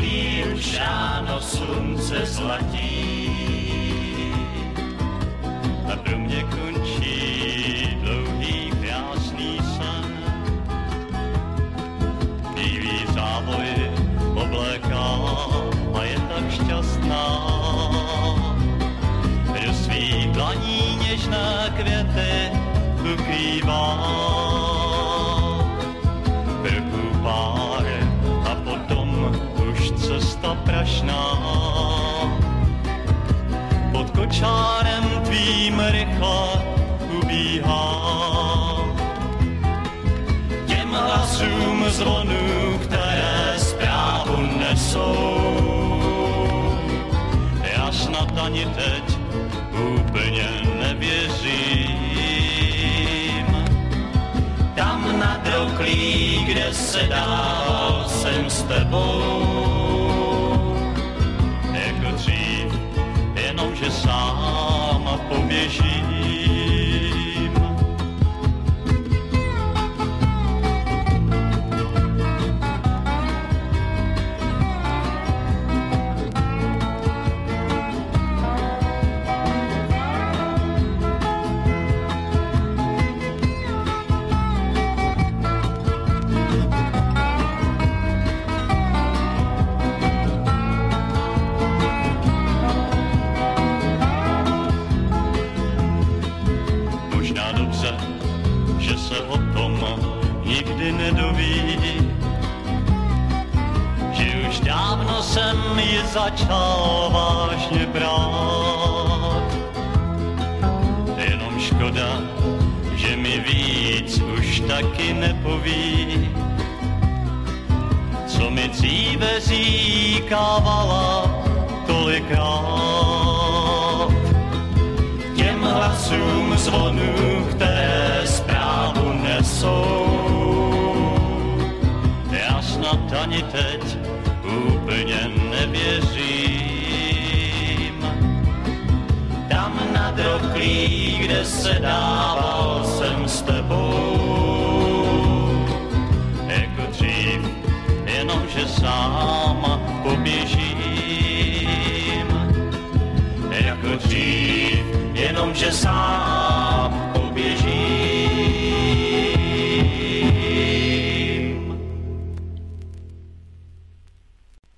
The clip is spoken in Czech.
okolí už ráno slunce zlatí. Cesta prašná. Pod kočárem tvým rychle ubíhá. Těm hlasům zvonů, které zprávu nesou. Já snad ani teď úplně nevěřím. Tam na droklí, kde se dál jsem s tebou. Jenomže sám poběžím. Možná nedoví, že už dávno jsem ji začal vážně brát. Jenom škoda, že mi víc už taky nepoví, co mi dříve říkávala tolikrát těm hlasům zvonů, snad ani teď úplně nevěřím. Tam na droklí, kde se dával jsem s tebou, jako dřív, jenomže sám poběžím. Jako dřív, jenomže sám